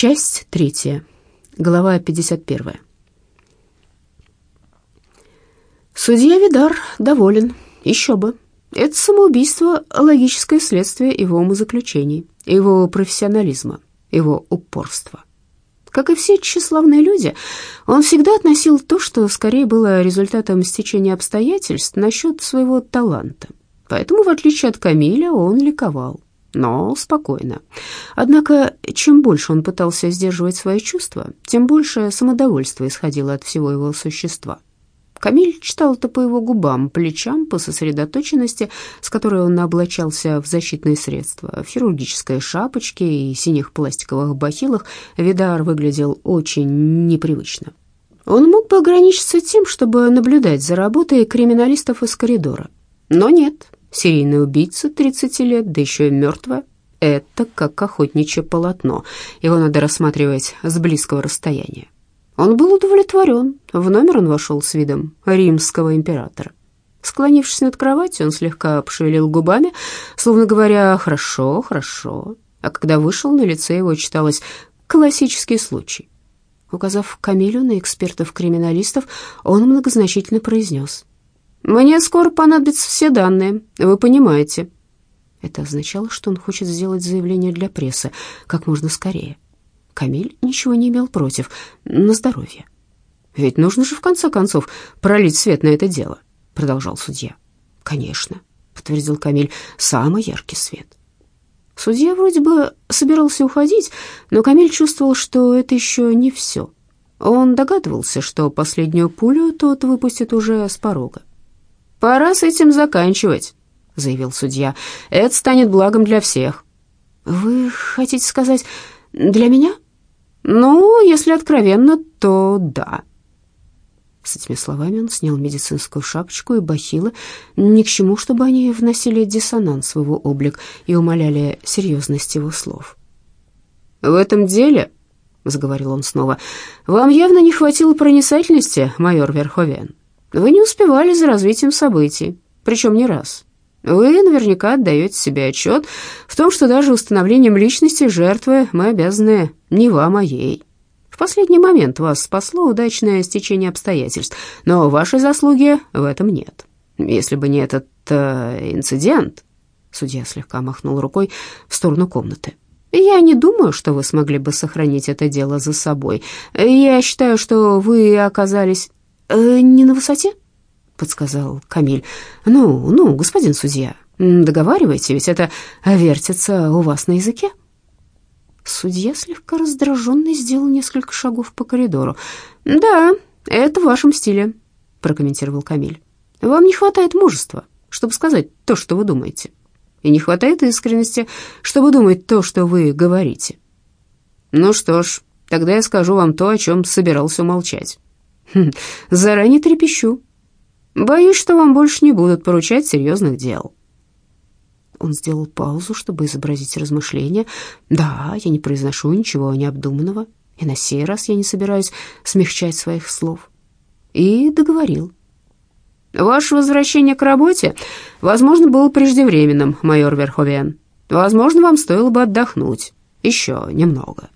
Часть третья. Глава 51. Судья Видар доволен. Еще бы. Это самоубийство – логическое следствие его умозаключений, его профессионализма, его упорства. Как и все тщеславные люди, он всегда относил то, что скорее было результатом стечения обстоятельств, насчет своего таланта. Поэтому, в отличие от Камиля, он ликовал но спокойно. Однако, чем больше он пытался сдерживать свои чувства, тем больше самодовольства исходило от всего его существа. Камиль читал это по его губам, плечам, по сосредоточенности, с которой он облачался в защитные средства. В хирургической шапочке и синих пластиковых бахилах Видар выглядел очень непривычно. Он мог бы ограничиться тем, чтобы наблюдать за работой криминалистов из коридора. Но нет, Серийный убийца 30 лет, да еще и мертвая. Это как охотничье полотно. Его надо рассматривать с близкого расстояния. Он был удовлетворен. В номер он вошел с видом римского императора. Склонившись над кроватью, он слегка пошевелил губами, словно говоря «хорошо, хорошо». А когда вышел, на лице его читалось «классический случай». Указав Камилю на экспертов-криминалистов, он многозначительно произнес мне скоро понадобятся все данные, вы понимаете». Это означало, что он хочет сделать заявление для прессы как можно скорее. Камиль ничего не имел против, на здоровье. «Ведь нужно же, в конце концов, пролить свет на это дело», — продолжал судья. «Конечно», — подтвердил Камиль, — «самый яркий свет». Судья вроде бы собирался уходить, но Камиль чувствовал, что это еще не все. Он догадывался, что последнюю пулю тот выпустит уже с порога. «Пора с этим заканчивать», — заявил судья. «Это станет благом для всех». «Вы хотите сказать, для меня?» «Ну, если откровенно, то да». С этими словами он снял медицинскую шапочку и бахилы, ни к чему, чтобы они вносили диссонанс в его облик и умаляли серьезность его слов. «В этом деле», — заговорил он снова, — «вам явно не хватило проницательности, майор Верховен. Вы не успевали за развитием событий, причем не раз. Вы наверняка отдаете себе отчет в том, что даже установлением личности жертвы мы обязаны не вам, а ей. В последний момент вас спасло удачное стечение обстоятельств, но вашей заслуги в этом нет. Если бы не этот э, инцидент, судья слегка махнул рукой в сторону комнаты. Я не думаю, что вы смогли бы сохранить это дело за собой. Я считаю, что вы оказались э, не на высоте?» — подсказал Камиль. «Ну, ну, господин судья, договаривайте, ведь это вертится у вас на языке». Судья, слегка раздраженный, сделал несколько шагов по коридору. «Да, это в вашем стиле», — прокомментировал Камиль. «Вам не хватает мужества, чтобы сказать то, что вы думаете, и не хватает искренности, чтобы думать то, что вы говорите». «Ну что ж, тогда я скажу вам то, о чем собирался умолчать. Хм, заранее трепещу. Боюсь, что вам больше не будут поручать серьезных дел. Он сделал паузу, чтобы изобразить размышления. Да, я не произношу ничего необдуманного, и на сей раз я не собираюсь смягчать своих слов. И договорил. Ваше возвращение к работе, возможно, было преждевременным, майор Верховен. Возможно, вам стоило бы отдохнуть еще немного.